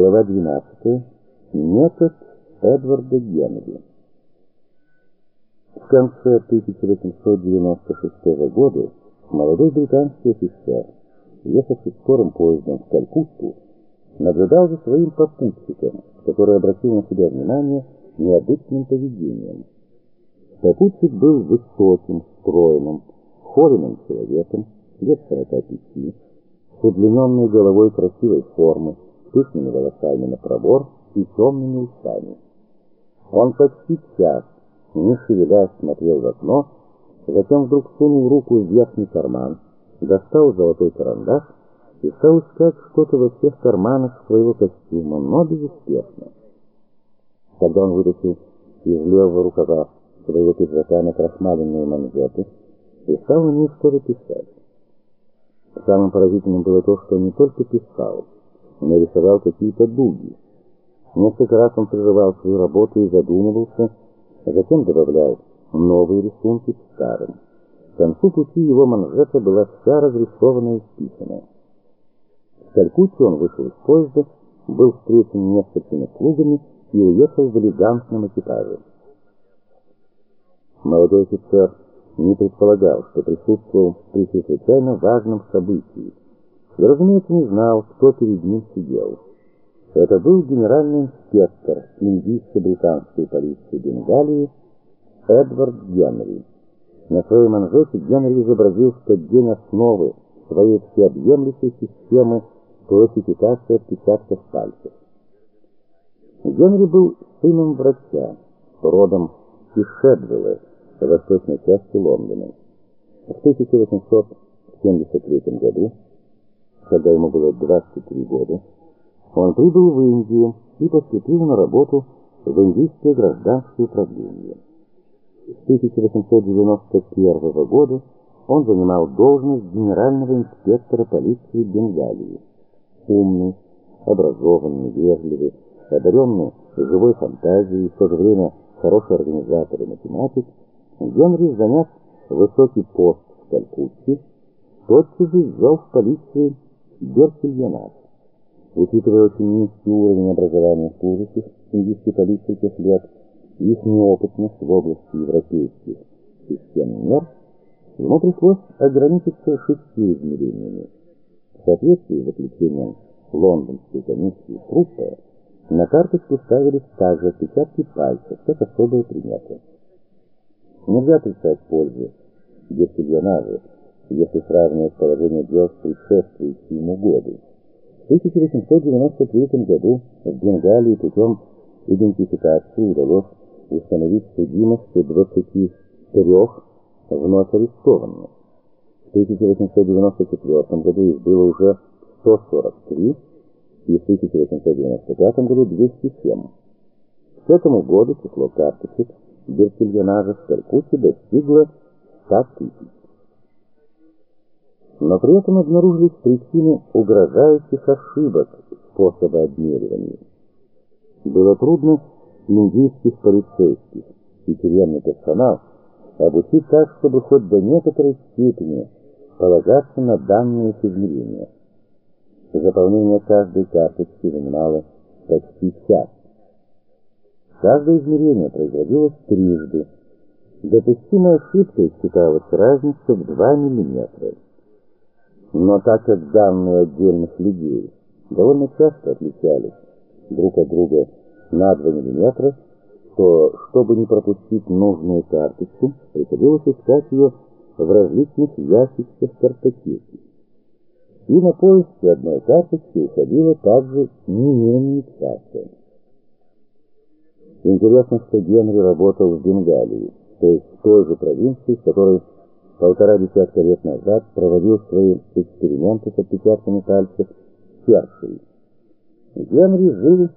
Глава 12. Метод Эдварда Генри. В конце 1896 года молодой британский офицер, ехавший скорым поездом в Калькутту, наблюдал за своим попутчиком, который обратил на себя внимание необычным поведением. Попутчик был высоким, стройным, холеным человеком, лет 45, с удлиненной головой красивой формы, пышными волосами на пробор и темными усами. Он почти час, не шевелясь, смотрел в окно, затем вдруг сунул руку в верхний карман, достал золотой карандаш и стал искать что-то во всех карманах своего костюма, но безуспешно. Когда он вытащил из левого рукава своего пиджака на крахмаленные манжеты и стал на них что-то писать. Самым поразительным было то, что он не только писал, но рисовал какие-то дуги. Несколько раз он прерывал свою работу и задумывался, а затем добавлял новые рисунки к старым. К концу пути его манжета была вся разрисована и списана. В Калькутте он вышел из поезда, был встречен несколькими слугами и уехал в элегантном экипаже. Молодой офицер не предполагал, что присутствовал при чрезвычайно важном событии, и, разумеется, не знал, кто перед ним сидел. Это был генеральный инспектор индийско-британской полиции Бенгалии Эдвард Генри. На своей манжете Генри изобразил в тот день основы своей всеобъемлющей системы классификации отпечатков пальцев. Генри был сыном врача, родом из Шедвилла, в восточной части Лондона. В 1873 году когда ему было 23 года, он прибыл в Индию и поступил на работу в индийское гражданское управление. С 1891 года он занимал должность генерального инспектора полиции Бенгалии. Умный, образованный, вежливый, одаренный живой фантазией в то же время хороший организатор и математик, Генри, заняв высокий пост в Калькутте, тотчас же ввел в полицию Беркельонат. Учитывая очень низкий уровень образования служащих индийской полиции тех лет и их неопытность в области европейских систем мер, ему пришлось ограничиться шестью измерениями. В соответствии с заключением лондонской комиссии труппа на карточку ставились также отпечатки пальцев, как особые приметы. Нельзя отрицать пользы Беркельонажа, если сравнивать положение дел с предшествующим ему году. В 1893 году в Бенгалии путем идентификации удалось установить судимость 23 вновь арестованных. В 1894 году их было уже 143, и в 1895 году 207. К этому году число карточек Беркельонажа в Калькутте достигло 100 тысяч но при этом обнаружились причины угрожающих ошибок способа обмеривания. Было трудно индийских полицейских и тюремный персонал обучить так, чтобы хоть до некоторой степени полагаться на данные измерения. Заполнение каждой карточки занимало почти час. Каждое измерение производилось трижды. Допустимой ошибкой считалась разница в 2 миллиметра. Но так как данные отдельных людей довольно часто отличались друг от друга на 2 мм, то, чтобы не пропустить нужную карточку, приходилось искать ее в различных ящичках картотеки. И на поиски одной карточки уходило также не менее часа. Интересно, что Генри работал в Бенгалии, то есть в той же провинции, в которой полтора десятка лет назад проводил свои эксперименты с отпечатками пальцев Черчилль. Генри жил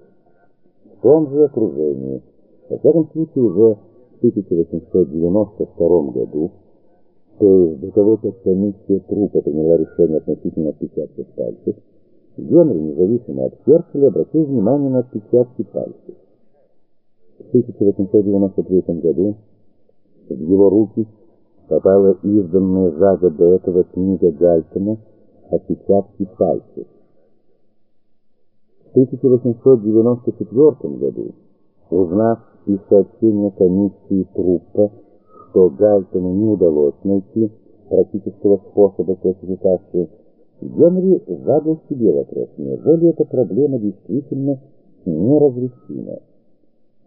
в том же окружении. Во всяком случае, уже в 1892 году, то есть до того, как комиссия трупа приняла решение относительно отпечатков пальцев, Генри, независимо от Черчилля, обратил внимание на отпечатки пальцев. В 1893 году в его руки попала изданная за год до этого книга Гальтона «Отпечатки пальцев». В 1894 году, узнав из сообщения комиссии Труппа, что Гальтону не удалось найти практического способа классификации, Генри задал себе вопрос, неужели эта проблема действительно неразрешима.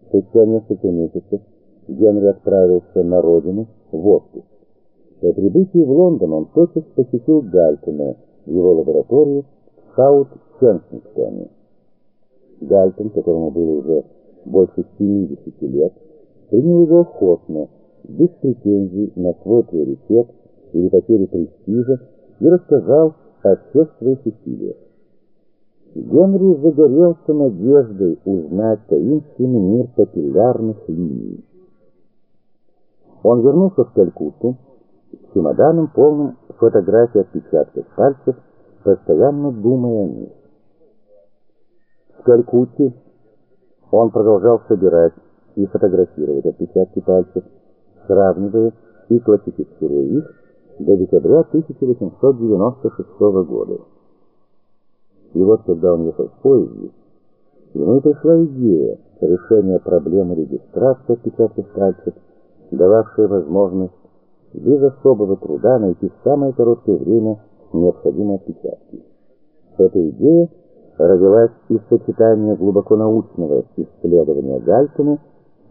Спустя несколько месяцев Генри отправился на родину в отпуск. По прибытии в Лондон он тотчас посетил Гальтона в его лаборатории в Саут-Кенсингтоне. Гальтон, которому было уже больше 70 лет, принял его охотно, без претензий на свой приоритет или потери престижа, и рассказал о всех своих усилиях. Генри загорелся надеждой узнать таинственный мир папиллярных линий. Он вернулся в Калькутту с чемоданом, полным фотографий отпечатков пальцев, постоянно думая о них. В Калькутте он продолжал собирать и фотографировать отпечатки пальцев, сравнивая и классифицируя их до декабря 1896 года. И вот когда он ехал в поезде, ему пришла идея решения проблемы регистрации отпечатков пальцев, дававшая возможность без особого труда найти в самое короткое время необходимые отпечатки. Эта идея родилась из сочетания глубоко научного исследования Гальтона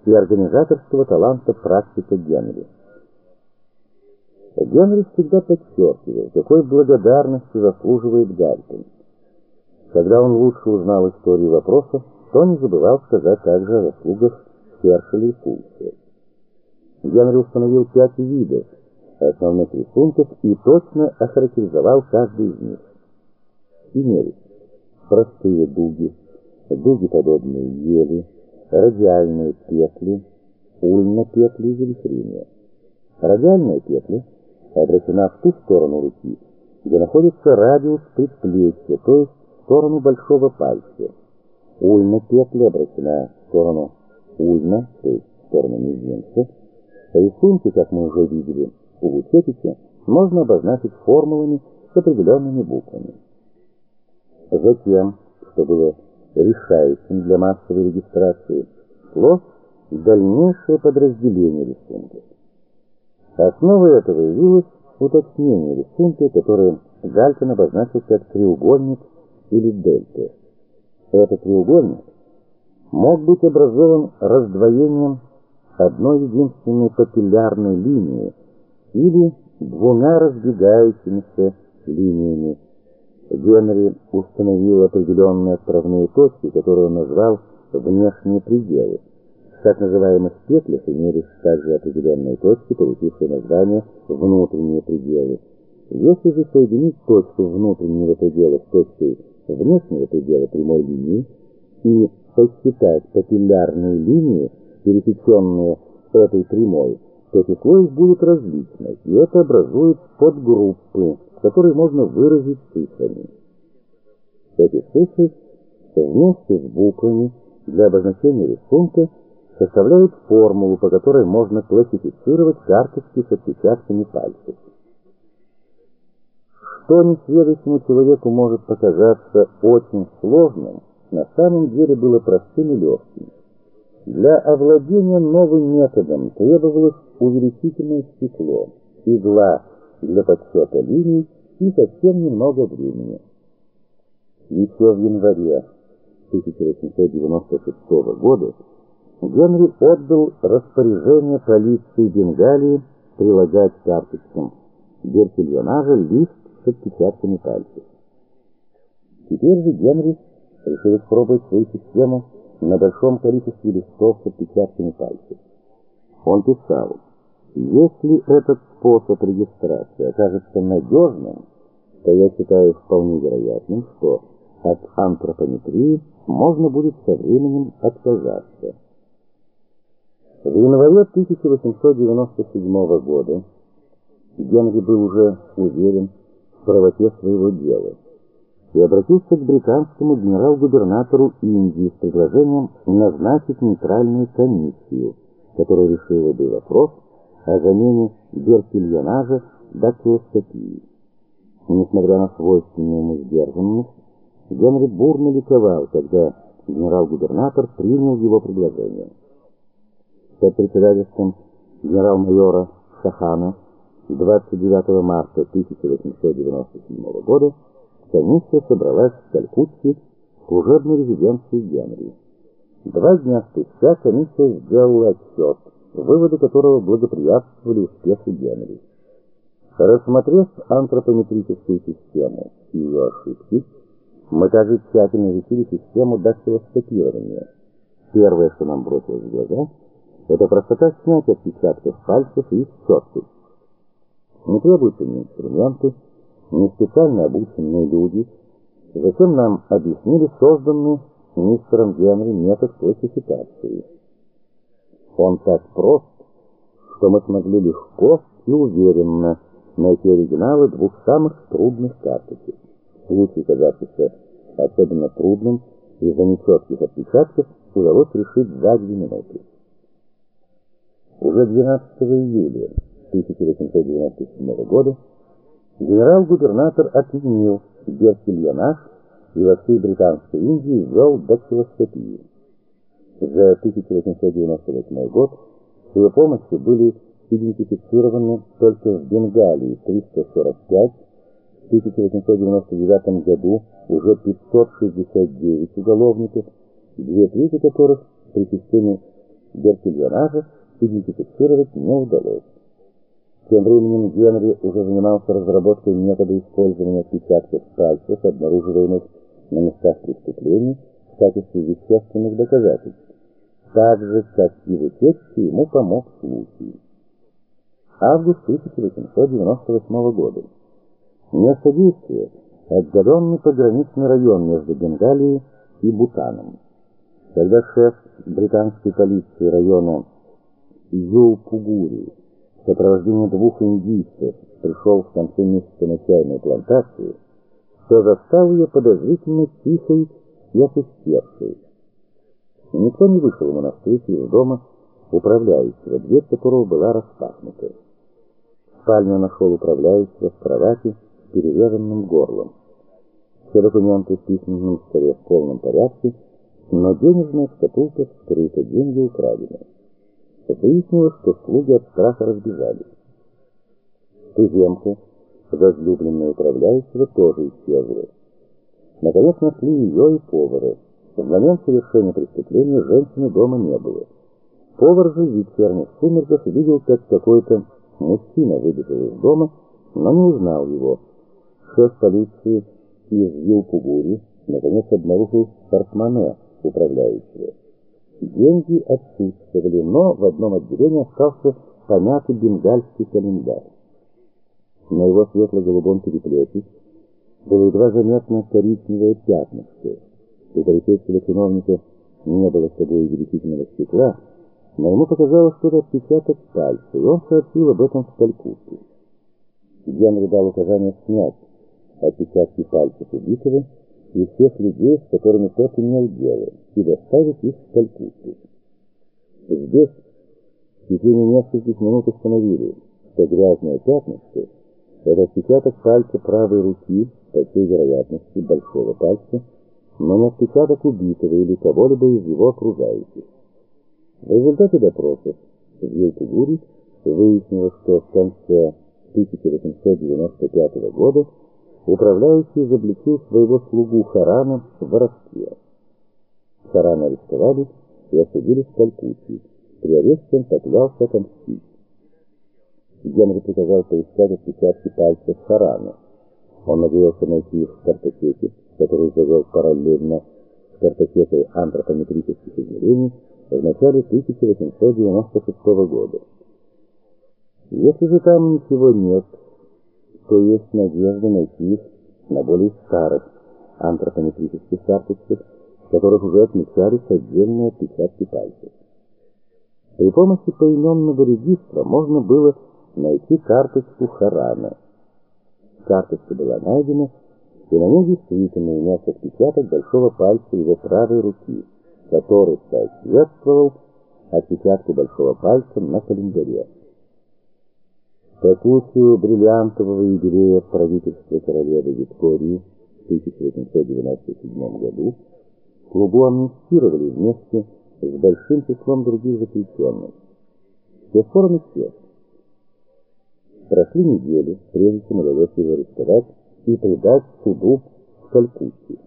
и организаторского таланта практика Генри. Генри всегда подчеркивал, какой благодарности заслуживает Гальтон. Когда он лучше узнал историю вопроса, то не забывал сказать также о заслугах Хершеля и Пульса. Генри установил пять видов основных рисунков и точно охарактеризовал каждый из них. Имелись простые дуги, дуги, подобные ели, радиальные петли, ульно-петли и завихрения. Радиальная петля обращена в ту сторону руки, где находится радиус предплечья, то есть в сторону большого пальца. Ульна-петля обращена в сторону ульна, то есть в сторону мизинца. Рисунки, как мы уже видели, у Лучетича можно обозначить формулами с определенными буквами. Затем, что было решающим для массовой регистрации, шло дальнейшее подразделение рисунков. Основой этого явилось уточнение рисунка, которое Гальтон обозначил как треугольник или дельта. Этот треугольник мог быть образован раздвоением одной единственной папиллярной линии или двумя разбегающимися линиями, Генри установил определенные отправные точки, которые он назвал внешние пределы. В так называемых петлях имелись также определенные точки, получившие название внутренние пределы. Если же соединить точку внутреннего предела с точкой внешнего предела прямой линии и посчитать папиллярные линии, пересеченные этой прямой, то число их будет различное, и это образует подгруппы, которые можно выразить цифрами. Эти цифры вместе с буквами для обозначения рисунка составляют формулу, по которой можно классифицировать карточки с отпечатками пальцев. Что несведущему человеку может показаться очень сложным, на самом деле было простым и легким. Для овладения новым методом требовалось увеличительное стекло, игла для подсчета линий и совсем немного времени. Еще в январе 1896 года Генри отдал распоряжение полиции Бенгалии прилагать карточкам Беркельонажа лист с отпечатками пальцев. Теперь же Генри решил испробовать свою систему на большом количестве листов с отпечатками пальцев. Он писал, если этот способ регистрации окажется надежным, то я считаю вполне вероятным, что от антропометрии можно будет со временем отказаться. В январе 1897 года Генри был уже уверен в правоте своего дела и обратился к британскому генерал-губернатору Индии с предложением назначить нейтральную комиссию, которая решила бы вопрос о замене беркельонажа дактилоскопией. Несмотря на свойственную ему сдержанность, Генри бурно ликовал, когда генерал-губернатор принял его предложение. Под председательством генерал-майора Шахана 29 марта 1897 года комиссия собралась в Калькутте в служебной резиденции Генри. Два дня спустя комиссия сделала отчет, выводы которого благоприятствовали успеху Генри. Рассмотрев антропометрическую систему и ее ошибки, мы также тщательно изучили систему дактилоскопирования. Первое, что нам бросилось в глаза, это простота снятия отпечатков пальцев и их четкость. Не требуются ни инструменты, ни специально обученные люди. Затем нам объяснили созданный мистером Генри метод классификации. Он так прост, что мы смогли легко и уверенно найти оригиналы двух самых трудных карточек. Случай, казавшийся особенно трудным из-за нечетких отпечатков, удалось решить за две минуты. Уже 12 июля 1897 года генерал-губернатор отменил Геркельянаж и во всей Британской Индии ввел дактилоскопию. За 1898 год с его помощью были идентифицированы только в Бенгалии 345, в 1899 году уже 569 уголовников, две трети которых при системе Геркельянажа идентифицировать не удалось. Тем временем Генри уже занимался разработкой метода использования отпечатков пальцев, обнаруживаемых на местах преступлений, в качестве вещественных доказательств. Так же, как и в утечке, ему помог случай. Август 1898 года. Место действия – отдаленный пограничный район между Бенгалией и Бутаном. Когда шеф британской полиции района Юлпугури в сопровождении двух индийцев пришел в конце месяца на чайную плантацию, то застал ее подозрительно тихой и опустевшей. Никто не вышел ему навстречу из дома управляющего, дверь которого была распахнута. В спальне нашел управляющего в кровати с перерезанным горлом. Все документы в письменном столе в полном порядке, но денежная шкатулка вскрыта, деньги украдены. Выяснилось, что слуги от страха разбежались. Туземка, возлюбленная управляющего, тоже исчезла. Наконец нашли ее и повара. В момент совершения преступления женщины дома не было. Повар же в вечерних сумерках видел, как какой-то мужчина выбежал из дома, но не узнал его. Шеф полиции из Юлпугури наконец обнаружил портмоне управляющего. Деньги отсутствовали, но в одном отделении остался помятый бенгальский календарь. На его светло-голубом переплете было едва заметно коричневое пятнышко. У полицейского чиновника не было с собой увеличительного стекла, но ему показалось что-то отпечаток пальца, и он сообщил об этом в Калькутту. Генри дал указание снять отпечатки пальцев убитого и всех людей, с которыми тот имел дело, и доставить их в Калькутту. Здесь в течение нескольких минут установили, что грязное пятнышко – это отпечаток пальца правой руки, по всей вероятности, большого пальца, но не отпечаток убитого или кого-либо из его окружающих. В результате допросов в Елтугуре выяснилось, что в конце 1895 года управляющий изобличил своего слугу Харана в воровстве. Харана арестовали и осудили в Калькутте. При аресте он поклялся отомстить. Генри приказал поискать отпечатки пальцев Харана. Он надеялся найти их в картотеке, которую завел параллельно с картотекой антропометрических измерений в начале 1896 года. Если же там ничего нет, то есть надежда найти их на более старых антропометрических карточках, в которых уже отмечались отдельные отпечатки пальцев. При помощи поименного регистра можно было найти карточку Харана. Карточка была найдена, и на ней действительно имелся отпечаток большого пальца его правой руки, который соответствовал отпечатку большого пальца на календаре. По случаю бриллиантового юбилея правительства королевы Виктории в 1897 году, клубу амнистировали вместе с большим числом других заключенных. Пор он исчез. Прошли недели, прежде чем удалось его арестовать и предать суду в Калькутте.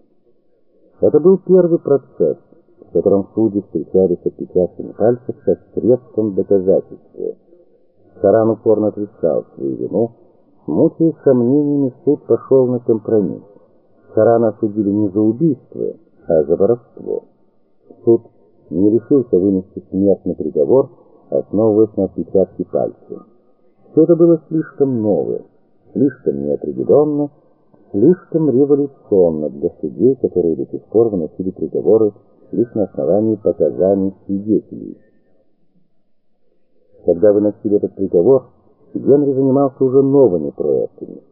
Это был первый процесс, в котором судьи встречались отпечатками пальцев как средством доказательства. Харан упорно отрицал свою вину, мучаясь сомнениями, суд пошел на компромисс. Харана осудили не за убийство, а за воровство. Суд не решился вынести смертный приговор, основываясь на отпечатке пальцев. Все это было слишком новое, слишком неопределенно, слишком революционно для судей, которые до сих пор выносили приговоры лишь на основании показаний свидетелей. Когда выносили этот приговор, Генри занимался уже новыми проектами.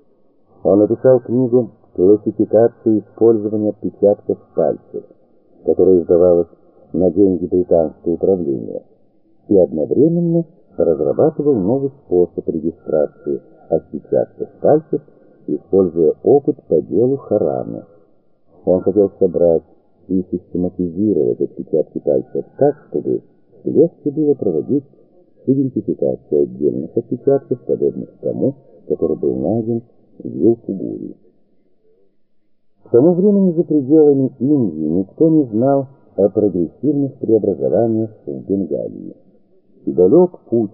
Он написал книгу «Классификация использования отпечатков пальцев», которая издавалась на деньги британского управления, и одновременно разрабатывал новый способ регистрации отпечатков пальцев, используя опыт по делу Харана. Он хотел собрать и систематизировать отпечатки пальцев так, чтобы легче было проводить идентификацию отдельных отпечатков, подобных тому, который был найден в Елкугуре. К тому времени за пределами Индии никто не знал о прогрессивных преобразованиях в Бенгалии. Далек путь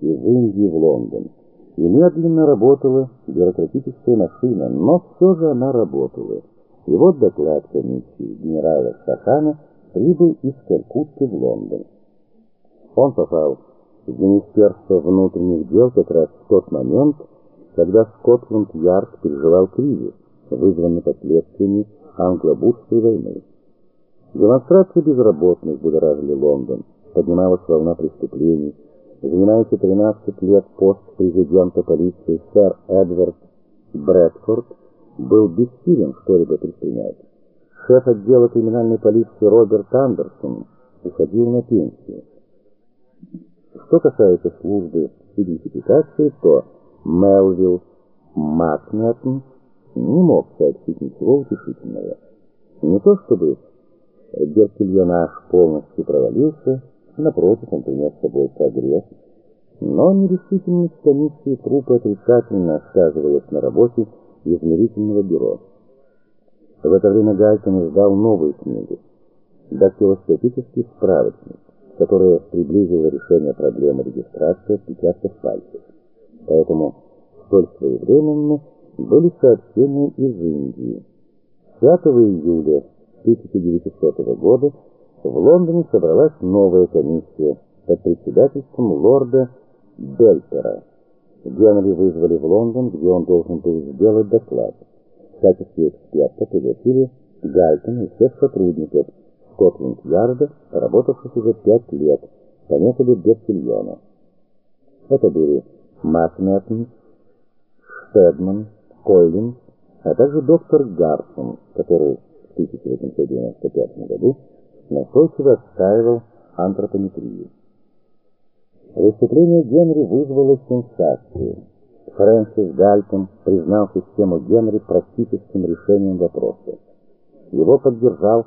из Индии в Лондон, и медленно работала бюрократическая машина, но все же она работала. И вот доклад комиссии генерала Шахана прибыл из Калькутты в Лондон. Он попал в Министерство внутренних дел как раз в тот момент, когда Скотланд-Ярд переживал кризис, вызванный последствиями англо-бурской войны. Демонстрации безработных будоражили Лондон, поднималась волна преступлений. Занимающий 13 лет пост президента полиции сэр Эдвард Брэдфорд был бессилен что-либо предпринять. Шеф отдела криминальной полиции Роберт Андерсон уходил на пенсию. Что касается службы идентификации, то Мелвилл Макнеттон не мог сообщить ничего утешительного. Не то чтобы Геркельонаж полностью провалился, напротив, он принес с собой прогресс, но нерешительность комиссии трупа отрицательно сказывалась на работе измерительного бюро. В это время Гальтон издал новую книгу «Дактилоскопический справочник», которая приблизила решение проблемы регистрации отпечатков пальцев. Поэтому столь своевременно были сообщения из Индии. 5 июля 1900 года в Лондоне собралась новая комиссия под председательством лорда Бельтера. Генри вызвали в Лондон, где он должен был сделать доклад. В качестве эксперта пригласили Гальтона и всех сотрудников Скотланд-Ярда, работавших уже пять лет по методу Берсильона. Это были Макнеттон, Штедман, Койлин, а также доктор Гарсон, который в 1895 году настойчиво отстаивал антропометрию. Выступление Генри вызвало сенсацию. Фрэнсис Гальтон признал систему Генри практическим решением вопроса. Его поддержал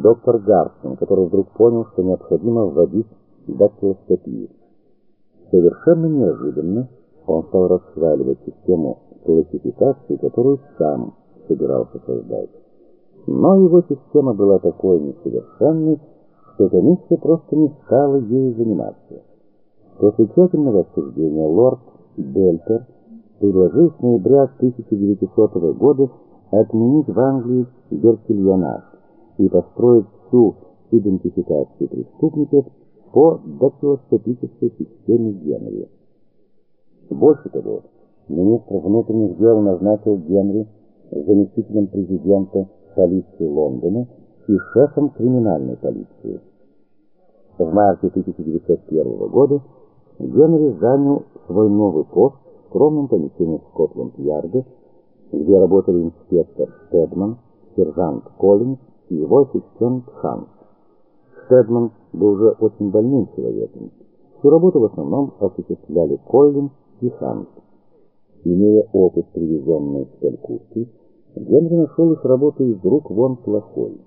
доктор Гарсон, который вдруг понял, что необходимо вводить дактилоскопию. Совершенно неожиданно он стал расхваливать систему классификации, которую сам собирался создать. Но его система была такой несовершенной, что комиссия просто не стала ею заниматься. После тщательного обсуждения лорд Бельтер предложил с ноября 1900 года отменить в Англии Беркельонаж и построить всю идентификацию преступников по дактилоскопической системе Генри. Больше того, министр внутренних дел назначил Генри заместителем президента полиции Лондона и шефом криминальной полиции. В марте 1901 года Генри занял свой новый пост в скромном помещении Скотланд-Ярда, где работали инспектор Стедман, сержант Коллинз и его ассистент Ханс. Стедман был уже очень больным человеком. Всю работу в основном осуществляли Коллинз и Ханс. Имея опыт, привезенный с Калькутты, Генри нашел их работу из рук вон плохой.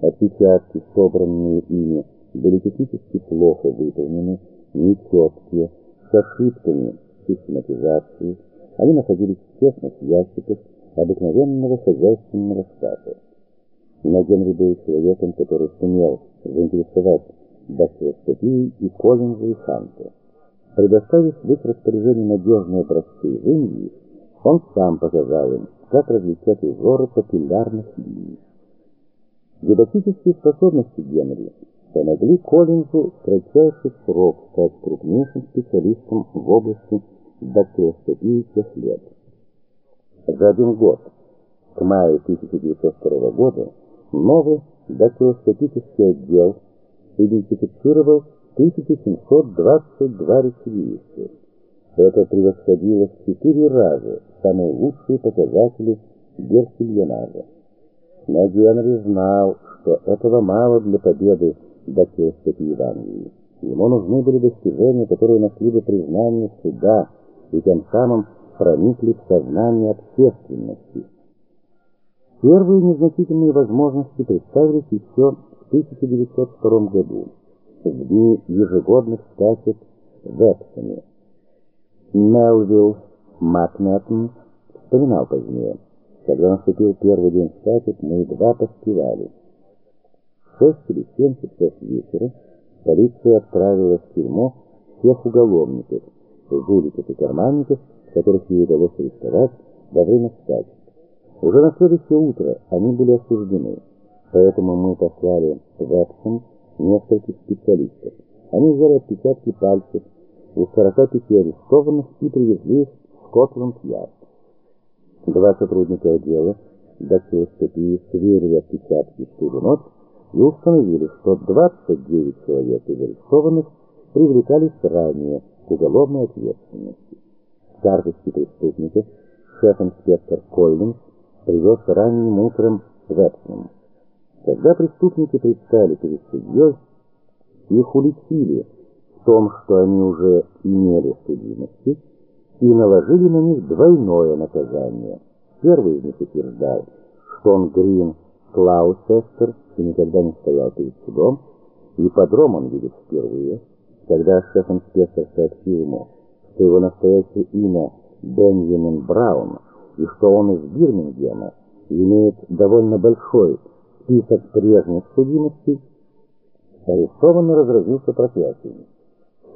Отпечатки, собранные ими, были технически плохо выполнены, нечеткие, с ошибками систематизации. Они находились в тесных ящиках обыкновенного хозяйственного шкафа. Но Генри был человеком, который сумел заинтересовать дактилоскопией и Коллинза и Ханта. Предоставив в их распоряжение надежные образцы в Индии, он сам показал им, как различать узоры папиллярных линий. Дидактические способности Генри помогли Коллинзу в кратчайший срок стать крупнейшим специалистом в области дактилоскопии тех лет. За один год, к маю 1902 года, новый дактилоскопический отдел идентифицировал 1722 рецидивиста. Это превосходило в четыре раза самые лучшие показатели Герсельонажа. Но Генри знал, что этого мало для победы дактилоскопии в Англии. Ему нужны были достижения, которые нашли бы признание суда и тем самым проникли в сознание общественности. Первые незначительные возможности представились еще в 1902 году, в дни ежегодных скачек в Эпсоне. Мелвилл Макнеттон вспоминал позднее, когда наступил первый день скачек, мы едва поспевали. В шесть или семь часов вечера полиция отправила в тюрьму всех уголовников, жуликов и карманников, которых ей удалось арестовать во время скачек. Уже на следующее утро они были осуждены, поэтому мы послали в Эпсон нескольких специалистов. Они взяли отпечатки пальцев у 45 арестованных и привезли их в Скотланд-Ярд. Два сотрудника отдела дактилоскопии сверили отпечатки в ту же ночь и установили, что 29 человек из арестованных привлекались ранее к уголовной ответственности. Карточки преступников шеф-инспектор Коллинс привез ранним утром в. Когда преступники предстали перед судьей, их уличили в том, что они уже имели судимости, и наложили на них двойное наказание. Первый из них утверждал, что он Грин Клаусестер и никогда не стоял перед судом, и подром он видит впервые, когда шеф-инспектор сообщил ему, что его настоящее имя Бенjamin Браун, и что он из Бирмингема имеет довольно большой список прежних судимостей, арестованный разразился проклятиями.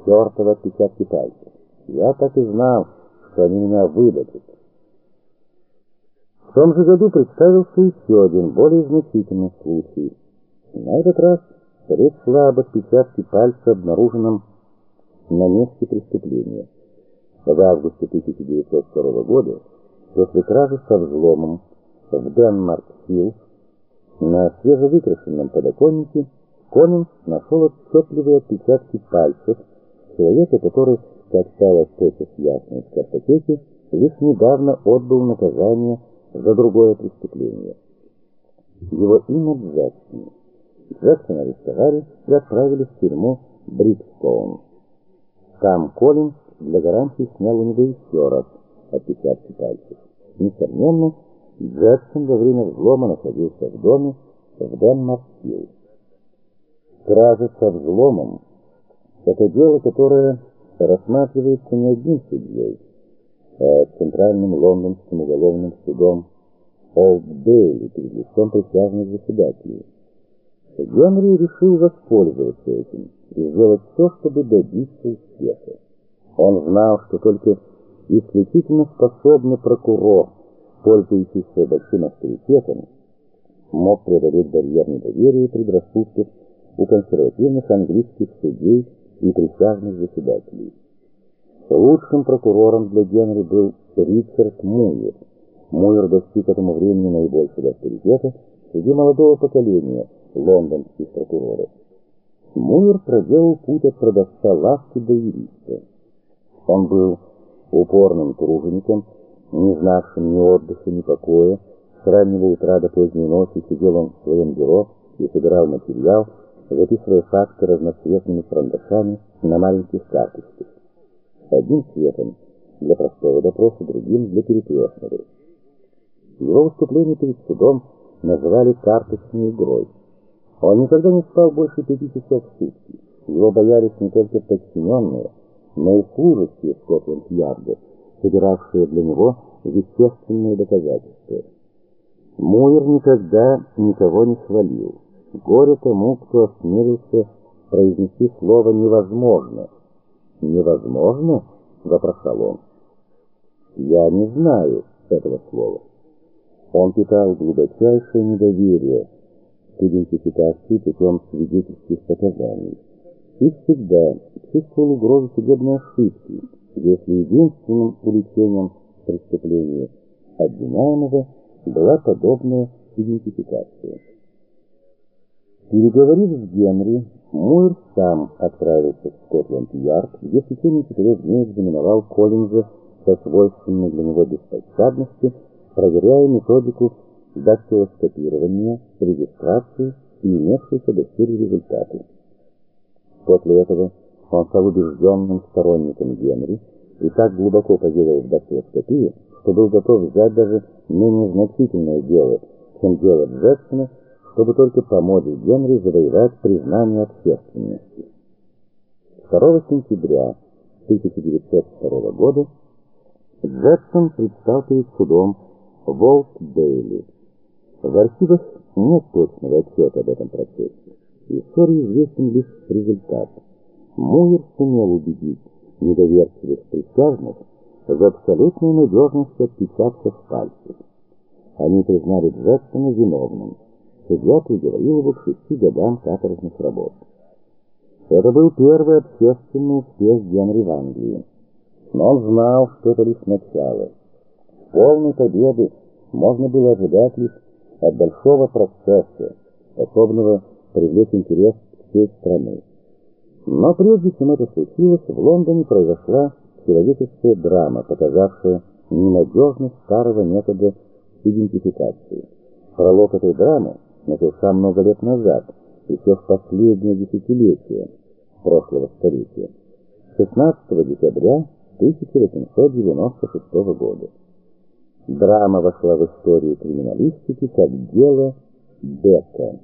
Чёртовы отпечатки пальцев. Я так и знал, что они меня выдадут. В том же году представился еще один, более значительный случай. На этот раз речь шла об отпечатке пальца, обнаруженном на месте преступления. В августе 1902 года, после кражи со взломом в Денмарк-Хиллз, на свежевыкрашенном подоконнике Конинс нашел отчетливые отпечатки пальцев человека, который, как стало тотчас ясно из картотеки, лишь недавно отбыл наказание за другое преступление. Его имя Джексон. Джексона арестовали и отправили в тюрьму Брикстон. Там Коллинс для гарантии снял у него еще раз отпечатки пальцев. Несомненно, Джексон во время взлома находился в доме в Денмарк-Хилл. Кража со взломом – это дело, которое рассматривается не одним судьей, а Центральным лондонским уголовным судом Олд Бейли перед лицом присяжных заседателей. Генри решил воспользоваться этим и сделать все, чтобы добиться успеха. Он знал, что только исключительно способный прокурор, пользующийся большим авторитетом, мог преодолеть барьер недоверия и предрассудков у консервативных английских судей и присяжных заседателей. Лучшим прокурором для Генри был Ричард Муир. Муир достиг к этому времени наибольшего авторитета среди молодого поколения лондонских прокуроров. Муир проделал путь от продавца лавки до юриста. Он был упорным тружеником, не знавшим ни отдыха, ни покоя. С раннего утра до поздней ночи сидел он в своем бюро и собирал материал, записывая факты разноцветными карандашами на маленьких карточках. Одним цветом для простого допроса, другим для перекрестного. Его выступление перед судом называли карточной игрой. Он никогда не спал больше пяти часов в сутки. Его боялись не только подчиненные, но и служащие Скотланд-Ярда, собиравшие для него вещественные доказательства. Муир никогда никого не хвалил. Горе тому, кто осмелился произнести слово «невозможно». «Невозможно?» — вопрошал он. «Я не знаю этого слова». Он питал глубочайшее недоверие к идентификации путем свидетельских показаний и всегда чувствовал угрозу судебной ошибки, если единственным уличением преступления обвиняемого была подобная идентификация. Переговорив с Генри, Муэр сам отправился в Скотланд-Ярд, где в течение четырех дней экзаменовал Коллинза со свойственной для него беспощадностью, проверяя методику дактилоскопирования, регистрации и имевшиеся доселе результаты. После этого он стал убежденным сторонником Генри и так глубоко поверил в дактилоскопию, что был готов взять даже менее значительное дело, чем дело Джексона, чтобы только помочь Генри завоевать признание общественности. 2 сентября 1902 года Джексон предстал перед судом Волт Дейли. В архивах нет точного отчета об этом процессе. Истории известен лишь результат. Муир сумел убедить недоверчивых присяжных в абсолютной надежности отпечатков пальцев. Они признали Джексона виновным. Судья приговорил его к шести годам каторжных работ. Это был первый общественный успех Генри в Англии. Но он знал, что это лишь начало. Полной победы можно было ожидать лишь от большого процесса, способного привлечь интерес всей страны. Но прежде чем это случилось, в Лондоне произошла человеческая драма, показавшая ненадежность старого метода идентификации. Пролог этой драмы начался много лет назад, еще в последнее десятилетие прошлого столетия, 16 декабря 1896 года. Драма вошла в историю криминалистики как дело Бека.